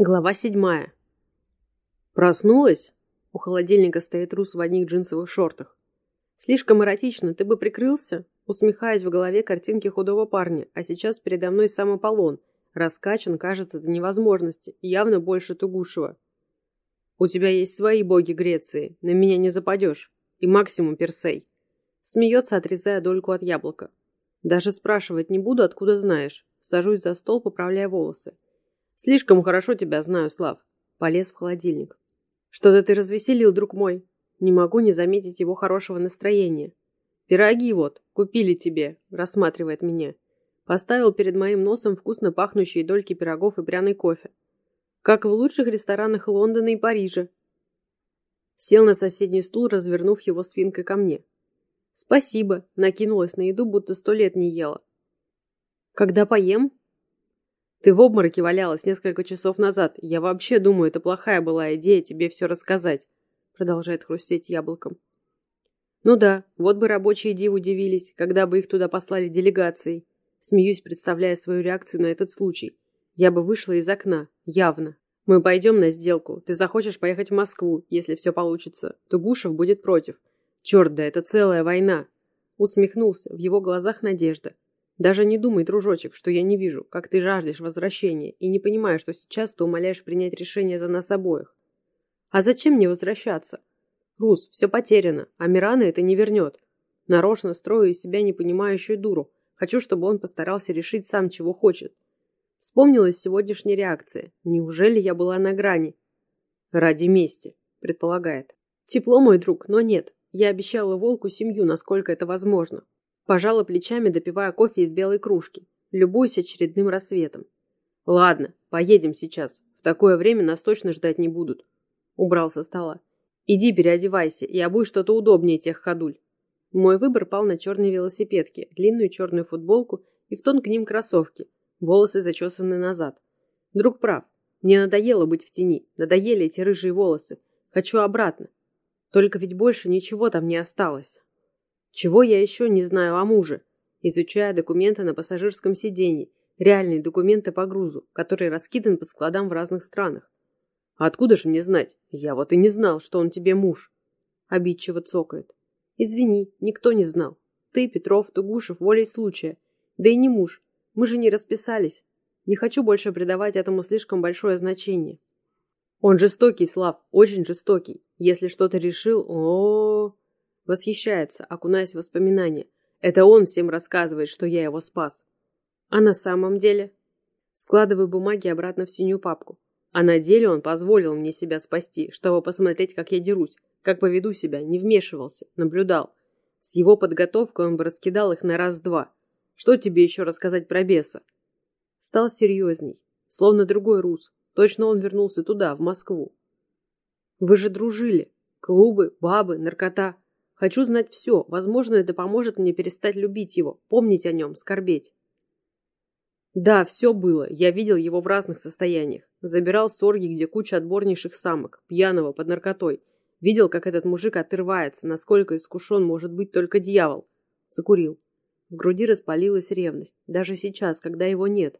Глава седьмая. Проснулась? У холодильника стоит Рус в одних джинсовых шортах. Слишком эротично, ты бы прикрылся? Усмехаясь в голове картинки худого парня, а сейчас передо мной сам Аполлон. Раскачан, кажется, до невозможности, явно больше Тугушева. У тебя есть свои боги Греции, на меня не западешь. И максимум Персей. Смеется, отрезая дольку от яблока. Даже спрашивать не буду, откуда знаешь. Сажусь за стол, поправляя волосы. Слишком хорошо тебя знаю, Слав. Полез в холодильник. Что-то ты развеселил, друг мой. Не могу не заметить его хорошего настроения. Пироги вот, купили тебе, рассматривает меня. Поставил перед моим носом вкусно пахнущие дольки пирогов и пряный кофе. Как в лучших ресторанах Лондона и Парижа. Сел на соседний стул, развернув его свинкой ко мне. Спасибо, накинулась на еду, будто сто лет не ела. Когда поем? Ты в обмороке валялась несколько часов назад. Я вообще думаю, это плохая была идея тебе все рассказать. Продолжает хрустеть яблоком. Ну да, вот бы рабочие диву удивились, когда бы их туда послали делегацией. Смеюсь, представляя свою реакцию на этот случай. Я бы вышла из окна, явно. Мы пойдем на сделку. Ты захочешь поехать в Москву, если все получится. Тугушев будет против. Черт, да это целая война. Усмехнулся, в его глазах надежда. Даже не думай, дружочек, что я не вижу, как ты жаждешь возвращения, и не понимаю, что сейчас ты умоляешь принять решение за нас обоих. А зачем мне возвращаться? Рус, все потеряно, а Мирана это не вернет. Нарочно строю из себя непонимающую дуру. Хочу, чтобы он постарался решить сам, чего хочет. Вспомнилась сегодняшняя реакция. Неужели я была на грани? Ради мести, предполагает. Тепло, мой друг, но нет. Я обещала волку семью, насколько это возможно. Пожала плечами, допивая кофе из белой кружки. Любуюсь очередным рассветом. Ладно, поедем сейчас. В такое время нас точно ждать не будут. Убрал со стола. Иди переодевайся и обуй что-то удобнее тех ходуль. Мой выбор пал на черные велосипедки, длинную черную футболку и в тон к ним кроссовки. Волосы зачесаны назад. Друг прав. Мне надоело быть в тени. Надоели эти рыжие волосы. Хочу обратно. Только ведь больше ничего там не осталось. Чего я еще не знаю о муже? Изучая документы на пассажирском сиденье, реальные документы по грузу, который раскидан по складам в разных странах. А откуда же мне знать? Я вот и не знал, что он тебе муж. Обидчиво цокает. Извини, никто не знал. Ты, Петров, Тугушев, волей случая. Да и не муж. Мы же не расписались. Не хочу больше придавать этому слишком большое значение. Он жестокий, Слав, очень жестокий. Если что-то решил, о, -о, -о, Восхищается, окунаясь в воспоминания. Это он всем рассказывает, что я его спас. А на самом деле? Складываю бумаги обратно в синюю папку. А на деле он позволил мне себя спасти, чтобы посмотреть, как я дерусь, как поведу себя, не вмешивался, наблюдал. С его подготовкой он бы раскидал их на раз-два. Что тебе еще рассказать про беса? Стал серьезней, словно другой рус. Точно он вернулся туда, в Москву. Вы же дружили. Клубы, бабы, наркота. Хочу знать все. Возможно, это поможет мне перестать любить его, помнить о нем, скорбеть. Да, все было. Я видел его в разных состояниях. Забирал сорги, где куча отборнейших самок, пьяного, под наркотой. Видел, как этот мужик отрывается, насколько искушен может быть только дьявол. Закурил. В груди распалилась ревность. Даже сейчас, когда его нет.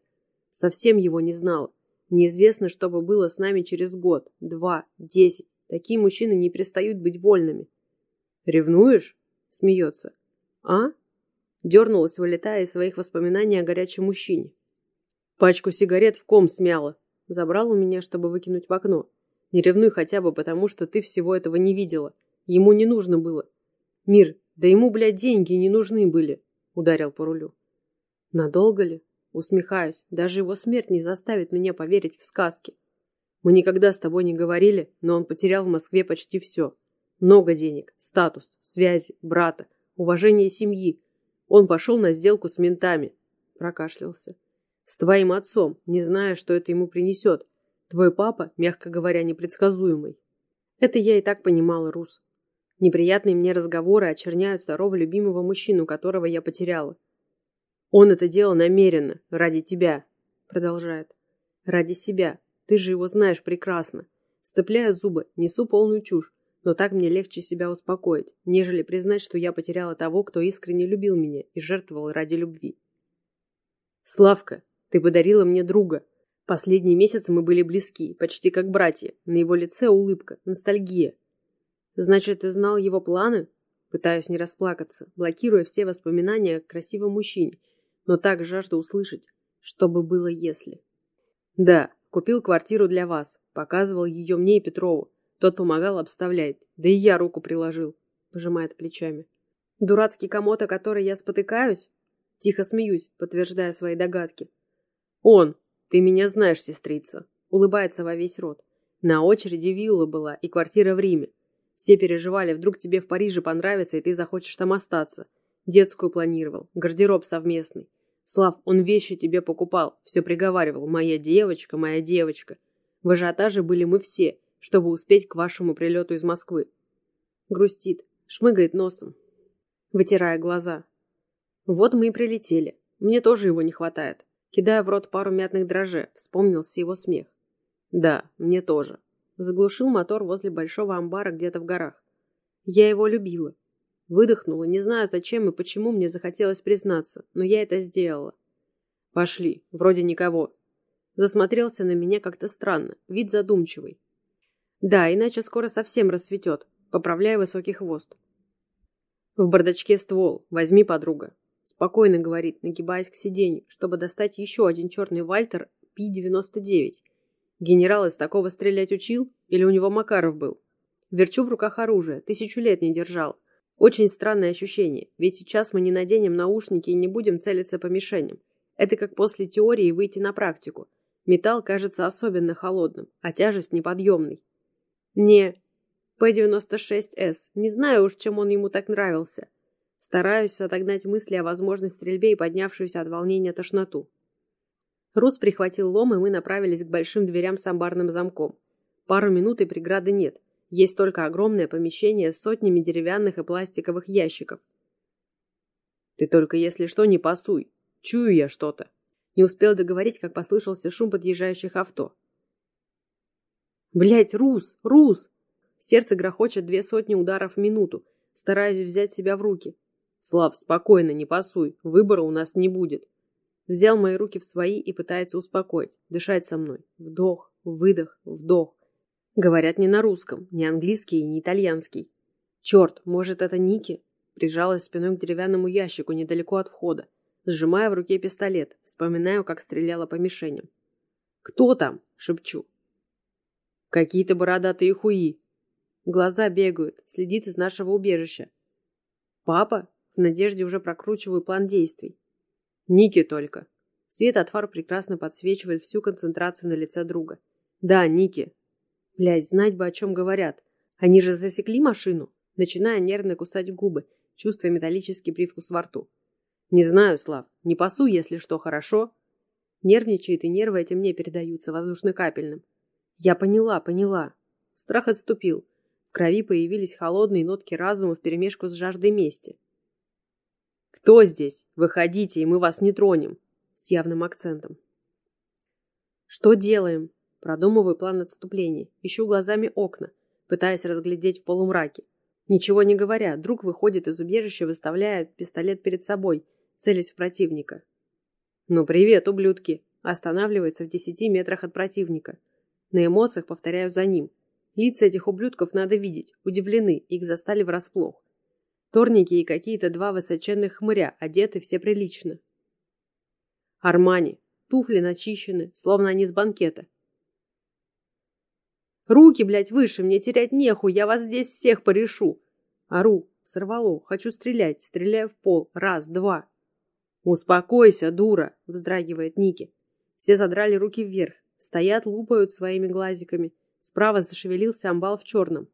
Совсем его не знал. Неизвестно, что бы было с нами через год, два, десять. Такие мужчины не перестают быть вольными. «Ревнуешь?» — смеется. «А?» — дернулась, вылетая из своих воспоминаний о горячем мужчине. «Пачку сигарет в ком смяла. Забрал у меня, чтобы выкинуть в окно. Не ревнуй хотя бы потому, что ты всего этого не видела. Ему не нужно было. Мир, да ему, блядь, деньги не нужны были», — ударил по рулю. «Надолго ли?» Усмехаюсь. Даже его смерть не заставит меня поверить в сказки. Мы никогда с тобой не говорили, но он потерял в Москве почти все. Много денег, статус, связи, брата, уважение семьи. Он пошел на сделку с ментами. Прокашлялся. С твоим отцом, не зная, что это ему принесет. Твой папа, мягко говоря, непредсказуемый. Это я и так понимала, Рус. Неприятные мне разговоры очерняют второго любимого мужчину, которого я потеряла. Он это делал намеренно, ради тебя, продолжает. Ради себя. Ты же его знаешь прекрасно. Стыпляя зубы, несу полную чушь, но так мне легче себя успокоить, нежели признать, что я потеряла того, кто искренне любил меня и жертвовал ради любви. Славка, ты подарила мне друга. Последние месяцы мы были близки, почти как братья. На его лице улыбка, ностальгия. Значит, ты знал его планы? Пытаюсь не расплакаться, блокируя все воспоминания о красивом мужчине, но так жажду услышать, что бы было если. Да, купил квартиру для вас, показывал ее мне и Петрову. Тот помогал обставлять, да и я руку приложил, пожимает плечами. Дурацкий комод, о который я спотыкаюсь? Тихо смеюсь, подтверждая свои догадки. Он, «Ты меня знаешь, сестрица», — улыбается во весь рот. «На очереди вилла была и квартира в Риме. Все переживали, вдруг тебе в Париже понравится, и ты захочешь там остаться. Детскую планировал, гардероб совместный. Слав, он вещи тебе покупал, все приговаривал. Моя девочка, моя девочка. В ажиотаже были мы все, чтобы успеть к вашему прилету из Москвы. Грустит, шмыгает носом, вытирая глаза. Вот мы и прилетели. Мне тоже его не хватает. Кидая в рот пару мятных дрожжей, вспомнился его смех. «Да, мне тоже». Заглушил мотор возле большого амбара где-то в горах. Я его любила. Выдохнула, не знаю зачем и почему мне захотелось признаться, но я это сделала. «Пошли, вроде никого». Засмотрелся на меня как-то странно, вид задумчивый. «Да, иначе скоро совсем рассветет», поправляя высокий хвост. «В бардачке ствол, возьми, подруга», Спокойно говорит, нагибаясь к сиденью, чтобы достать еще один черный Вальтер Пи-99. Генерал из такого стрелять учил? Или у него Макаров был? Верчу в руках оружие, тысячу лет не держал. Очень странное ощущение, ведь сейчас мы не наденем наушники и не будем целиться по мишеням. Это как после теории выйти на практику. Металл кажется особенно холодным, а тяжесть неподъемной. Не, П-96С, не знаю уж, чем он ему так нравился. Стараюсь отогнать мысли о возможной стрельбе и поднявшуюся от волнения тошноту. Рус прихватил лом, и мы направились к большим дверям с амбарным замком. Пару минут и преграды нет. Есть только огромное помещение с сотнями деревянных и пластиковых ящиков. «Ты только, если что, не пасуй. Чую я что-то». Не успел договорить, как послышался шум подъезжающих авто. «Блядь, Рус! Рус!» Сердце грохочет две сотни ударов в минуту, стараясь взять себя в руки. Слав, спокойно, не пасуй, выбора у нас не будет. Взял мои руки в свои и пытается успокоить, дышать со мной. Вдох, выдох, вдох. Говорят не на русском, не английский и не итальянский. Черт, может это Ники? Прижалась спиной к деревянному ящику недалеко от входа, сжимая в руке пистолет, вспоминаю, как стреляла по мишеням. «Кто там?» — шепчу. «Какие-то бородатые хуи». Глаза бегают, следит из нашего убежища. «Папа?» В надежде уже прокручиваю план действий. Ники только. Свет от фар прекрасно подсвечивает всю концентрацию на лице друга. Да, Ники. Блядь, знать бы, о чем говорят. Они же засекли машину, начиная нервно кусать губы, чувствуя металлический привкус во рту. Не знаю, Слав, не пасу, если что, хорошо? Нервничает, и нервы эти мне передаются воздушно-капельным. Я поняла, поняла. Страх отступил. В крови появились холодные нотки разума вперемешку с жаждой мести. «Кто здесь? Выходите, и мы вас не тронем!» С явным акцентом. «Что делаем?» Продумываю план отступления. Ищу глазами окна, пытаясь разглядеть в полумраке. Ничего не говоря, друг выходит из убежища, выставляя пистолет перед собой, целясь в противника. «Ну, привет, ублюдки!» Останавливается в десяти метрах от противника. На эмоциях повторяю за ним. Лица этих ублюдков надо видеть, удивлены, их застали врасплох. Торники и какие-то два высоченных хмыря, одеты все прилично. Армани. Туфли начищены, словно они с банкета. Руки, блядь, выше, мне терять нехуй, я вас здесь всех порешу. Ору, сорвало, хочу стрелять, стреляю в пол, раз, два. Успокойся, дура, вздрагивает Ники. Все задрали руки вверх, стоят, лупают своими глазиками. Справа зашевелился амбал в черном.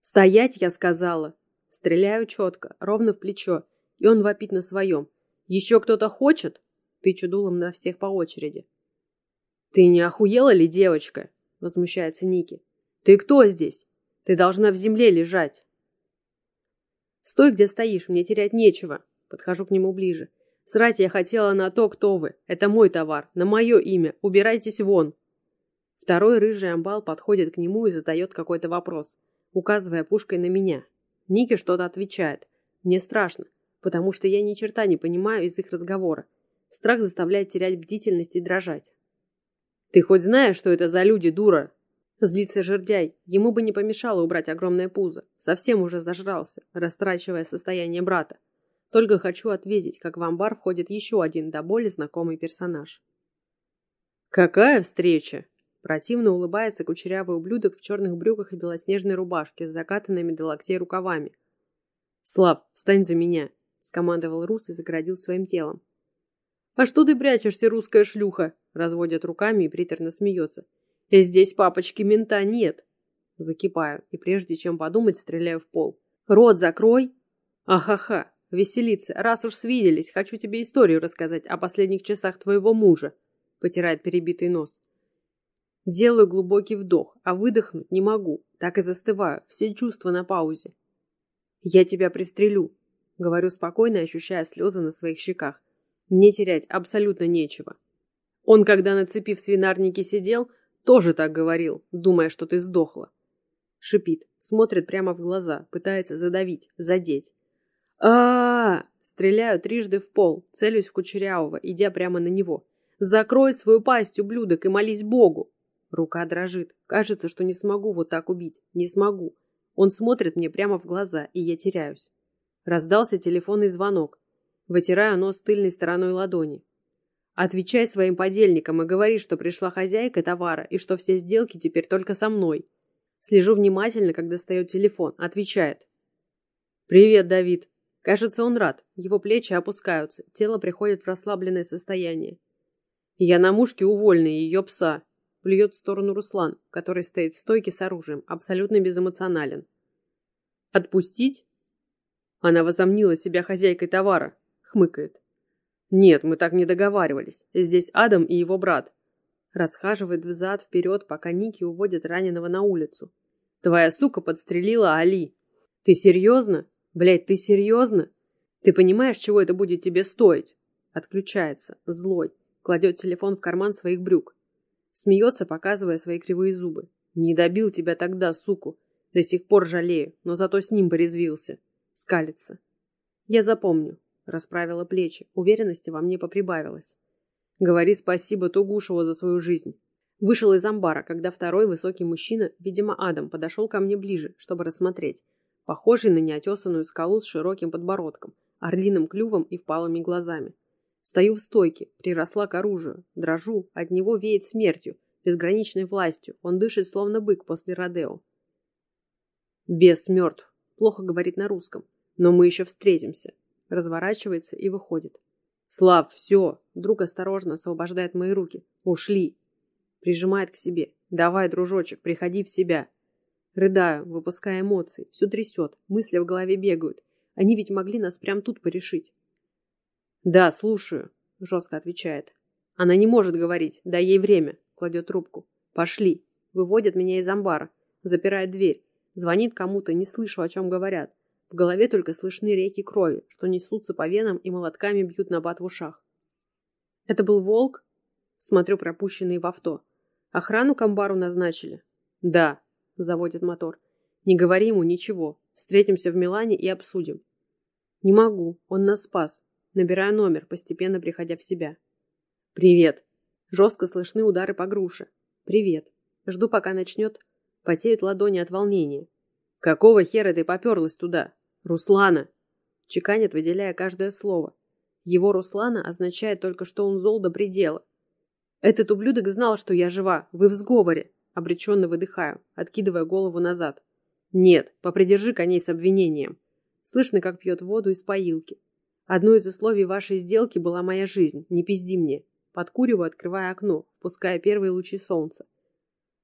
«Стоять, я сказала!» Стреляю четко, ровно в плечо, и он вопит на своем. «Еще кто-то хочет?» Тычу дулом на всех по очереди. «Ты не охуела ли, девочка?» Возмущается Ники. «Ты кто здесь? Ты должна в земле лежать!» «Стой, где стоишь, мне терять нечего!» Подхожу к нему ближе. «Срать я хотела на то, кто вы. Это мой товар, на мое имя. Убирайтесь вон!» Второй рыжий амбал подходит к нему и задает какой-то вопрос, указывая пушкой на меня. Ники что-то отвечает. Мне страшно, потому что я ни черта не понимаю из их разговора. Страх заставляет терять бдительность и дрожать. Ты хоть знаешь, что это за люди, дура? Злится жердяй. Ему бы не помешало убрать огромное пузо. Совсем уже зажрался, растрачивая состояние брата. Только хочу ответить, как в амбар входит еще один до боли знакомый персонаж. «Какая встреча!» Противно улыбается кучерявый ублюдок в черных брюках и белоснежной рубашке с закатанными до локтей рукавами. «Слав, встань за меня!» — скомандовал Рус и заградил своим телом. «А что ты прячешься, русская шлюха?» — разводит руками и приторно смеется. И здесь папочки мента нет. Закипаю, и прежде чем подумать, стреляю в пол. Рот закрой. Ахаха, веселиться. Раз уж свиделись, хочу тебе историю рассказать о последних часах твоего мужа. Потирает перебитый нос. Делаю глубокий вдох, а выдохнуть не могу. Так и застываю, все чувства на паузе. Я тебя пристрелю. Говорю спокойно, ощущая слезы на своих щеках. Мне терять абсолютно нечего. Он, когда на цепи в свинарнике сидел, тоже так говорил, думая, что ты сдохла. Шипит, смотрит прямо в глаза, пытается задавить, задеть. А, -а, -а, Стреляю трижды в пол, целюсь в Кучерявого, идя прямо на него. «Закрой свою пасть, ублюдок, и молись Богу!» Рука дрожит. Кажется, что не смогу вот так убить. Не смогу. Он смотрит мне прямо в глаза, и я теряюсь. Раздался телефонный звонок. Вытираю нос тыльной стороной ладони. Отвечай своим подельникам и говори, что пришла хозяйка товара и что все сделки теперь только со мной. Слежу внимательно, как достает телефон. Отвечает. «Привет, Давид». Кажется, он рад. Его плечи опускаются, тело приходит в расслабленное состояние. Я на мушке увольный ее пса. Плюет в сторону Руслан, который стоит в стойке с оружием, абсолютно безэмоционален. «Отпустить?» Она возомнила себя хозяйкой товара. Хмыкает. «Нет, мы так не договаривались. Здесь Адам и его брат». Расхаживает взад-вперед, пока Ники уводит раненого на улицу. «Твоя сука подстрелила Али». «Ты серьезно? Блядь, ты серьезно? Ты понимаешь, чего это будет тебе стоить?» Отключается, злой, кладет телефон в карман своих брюк. Смеется, показывая свои кривые зубы. «Не добил тебя тогда, суку. До сих пор жалею, но зато с ним порезвился». Скалится. «Я запомню. Расправила плечи, уверенности во мне поприбавилось. Говори спасибо Тугушеву за свою жизнь. Вышел из амбара, когда второй высокий мужчина, видимо Адам, подошел ко мне ближе, чтобы рассмотреть. Похожий на неотесанную скалу с широким подбородком, орлиным клювом и впалыми глазами. Стою в стойке, приросла к оружию, дрожу, от него веет смертью, безграничной властью, он дышит словно бык после Родео. Бес мертв, плохо говорит на русском, но мы еще встретимся, разворачивается и выходит. «Слав, все!» Друг осторожно освобождает мои руки. «Ушли!» Прижимает к себе. «Давай, дружочек, приходи в себя!» Рыдаю, выпуская эмоции. Все трясет, мысли в голове бегают. Они ведь могли нас прямо тут порешить. «Да, слушаю», — жестко отвечает. «Она не может говорить, дай ей время», — кладет трубку. «Пошли». Выводят меня из амбара. Запирает дверь. Звонит кому-то, не слышу, о чем говорят. В голове только слышны реки крови, что несутся по венам и молотками бьют на бат в ушах. Это был волк? Смотрю пропущенный в авто. Охрану к амбару назначили? Да, заводит мотор. Не говори ему ничего. Встретимся в Милане и обсудим. Не могу, он нас спас. Набираю номер, постепенно приходя в себя. Привет. Жестко слышны удары по груше. Привет. Жду, пока начнет. Потеют ладони от волнения. «Какого хера ты поперлась туда? Руслана!» Чеканит, выделяя каждое слово. Его Руслана означает только, что он зол до предела. «Этот ублюдок знал, что я жива. Вы в сговоре!» Обреченно выдыхаю, откидывая голову назад. «Нет, попридержи коней с обвинением». Слышно, как пьет воду из поилки. Одно из условий вашей сделки была моя жизнь. Не пизди мне. Подкуриваю, открывая окно, впуская первые лучи солнца.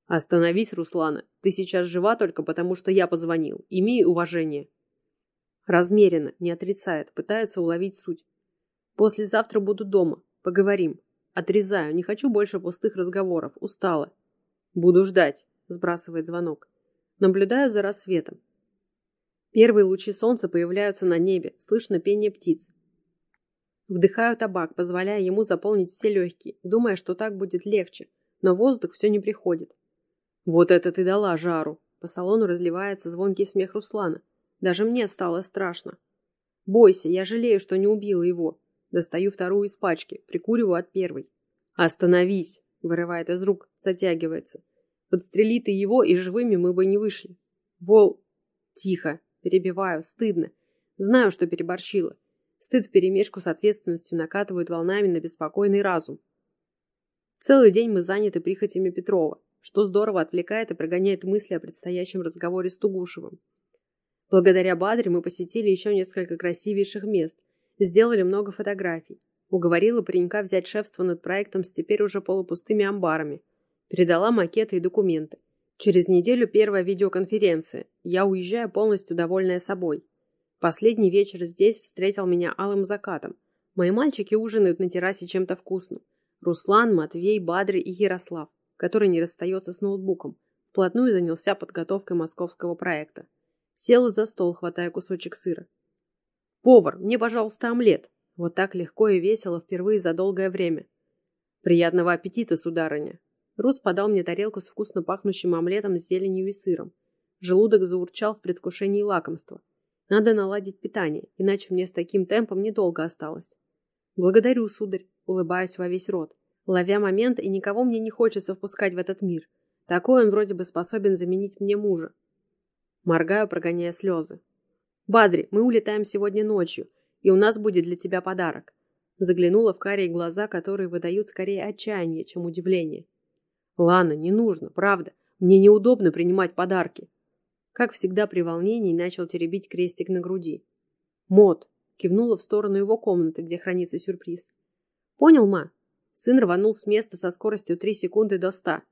Остановись, Руслана. Ты сейчас жива только потому, что я позвонил. Имей уважение. Размеренно, не отрицает, пытается уловить суть. Послезавтра буду дома. Поговорим. Отрезаю, не хочу больше пустых разговоров. Устала. Буду ждать, сбрасывает звонок. Наблюдаю за рассветом. Первые лучи солнца появляются на небе, слышно пение птиц. Вдыхаю табак, позволяя ему заполнить все легкие, думая, что так будет легче, но воздух все не приходит. «Вот это ты дала жару!» По салону разливается звонкий смех Руслана. Даже мне стало страшно. «Бойся, я жалею, что не убила его». Достаю вторую из пачки, прикуриваю от первой. «Остановись!» Вырывает из рук, затягивается. Подстрели ты его, и живыми мы бы не вышли. Вол... Тихо. Перебиваю. Стыдно. Знаю, что переборщила. Стыд вперемешку с ответственностью накатывают волнами на беспокойный разум. Целый день мы заняты прихотями Петрова, что здорово отвлекает и прогоняет мысли о предстоящем разговоре с Тугушевым. Благодаря Бадре мы посетили еще несколько красивейших мест, сделали много фотографий, уговорила паренька взять шефство над проектом с теперь уже полупустыми амбарами, передала макеты и документы. Через неделю первая видеоконференция. Я уезжаю полностью довольная собой. Последний вечер здесь встретил меня алым закатом. Мои мальчики ужинают на террасе чем-то вкусным. Руслан, Матвей, Бадри и Ярослав, который не расстается с ноутбуком, вплотную занялся подготовкой московского проекта. Сел за стол, хватая кусочек сыра. «Повар, мне, пожалуйста, омлет!» Вот так легко и весело впервые за долгое время. «Приятного аппетита, сударыня!» Рус подал мне тарелку с вкусно пахнущим омлетом с зеленью и сыром. Желудок заурчал в предвкушении лакомства. Надо наладить питание, иначе мне с таким темпом недолго осталось. «Благодарю, сударь», — улыбаюсь во весь рот, ловя момент, и никого мне не хочется впускать в этот мир. Такой он вроде бы способен заменить мне мужа. Моргаю, прогоняя слезы. «Бадри, мы улетаем сегодня ночью, и у нас будет для тебя подарок». Заглянула в карие глаза, которые выдают скорее отчаяние, чем удивление. «Лана, не нужно, правда. Мне неудобно принимать подарки». Как всегда при волнении начал теребить крестик на груди. «Мот, Кивнула в сторону его комнаты, где хранится сюрприз. «Понял, ма?» Сын рванул с места со скоростью три секунды до ста.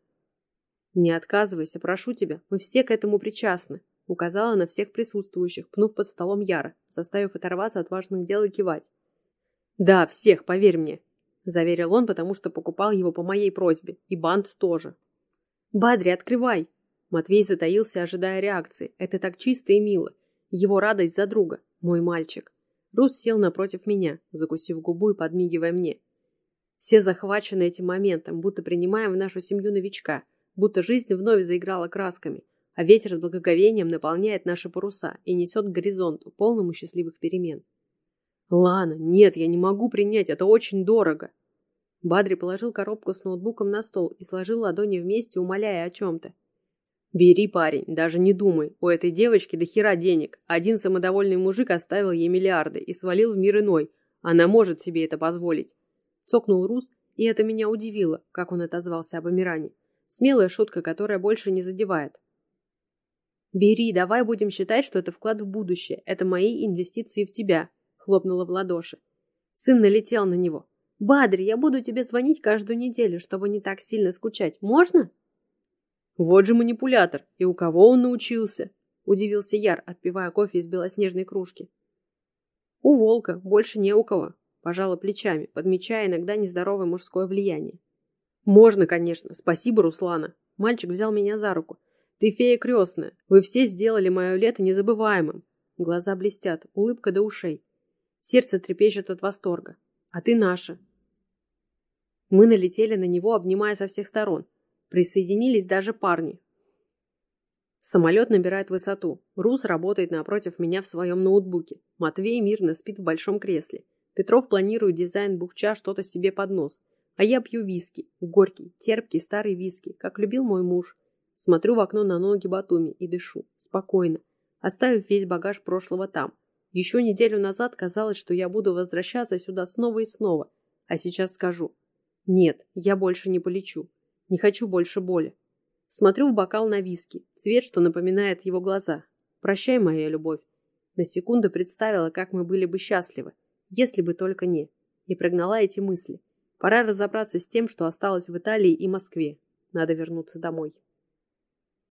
«Не отказывайся, прошу тебя, мы все к этому причастны», указала на всех присутствующих, пнув под столом Яра, заставив оторваться от важных дел и кивать. «Да, всех, поверь мне», — заверил он, потому что покупал его по моей просьбе, и бант тоже. «Бадри, открывай!» Матвей затаился, ожидая реакции. Это так чисто и мило. Его радость за друга, мой мальчик. Рус сел напротив меня, закусив губу и подмигивая мне. Все захвачены этим моментом, будто принимаем в нашу семью новичка, будто жизнь вновь заиграла красками, а ветер с благоговением наполняет наши паруса и несет к горизонту, полному счастливых перемен. «Лана, нет, я не могу принять, это очень дорого!» Бадри положил коробку с ноутбуком на стол и сложил ладони вместе, умоляя о чем-то. «Бери, парень, даже не думай. У этой девочки до хера денег. Один самодовольный мужик оставил ей миллиарды и свалил в мир иной. Она может себе это позволить». Цокнул Рус, и это меня удивило, как он отозвался об Амиране. Смелая шутка, которая больше не задевает. «Бери, давай будем считать, что это вклад в будущее. Это мои инвестиции в тебя», — хлопнула в ладоши. Сын налетел на него. «Бадри, я буду тебе звонить каждую неделю, чтобы не так сильно скучать. Можно?» Вот же манипулятор. И у кого он научился? Удивился Яр, отпивая кофе из белоснежной кружки. У волка, больше не у кого. Пожала плечами, подмечая иногда нездоровое мужское влияние. Можно, конечно. Спасибо, Руслана. Мальчик взял меня за руку. Ты фея крестная. Вы все сделали мое лето незабываемым. Глаза блестят, улыбка до ушей. Сердце трепещет от восторга. А ты наша. Мы налетели на него, обнимая со всех сторон. Присоединились даже парни. Самолет набирает высоту. Рус работает напротив меня в своем ноутбуке. Матвей мирно спит в большом кресле. Петров планирует дизайн бухча что-то себе под нос. А я пью виски. Горький, терпкий старый виски, как любил мой муж. Смотрю в окно на ноги Батуми и дышу. Спокойно. Оставив весь багаж прошлого там. Еще неделю назад казалось, что я буду возвращаться сюда снова и снова. А сейчас скажу. Нет, я больше не полечу. Не хочу больше боли. Смотрю в бокал на виски, цвет, что напоминает его глаза. Прощай, моя любовь. На секунду представила, как мы были бы счастливы, если бы только не. И прогнала эти мысли. Пора разобраться с тем, что осталось в Италии и Москве. Надо вернуться домой.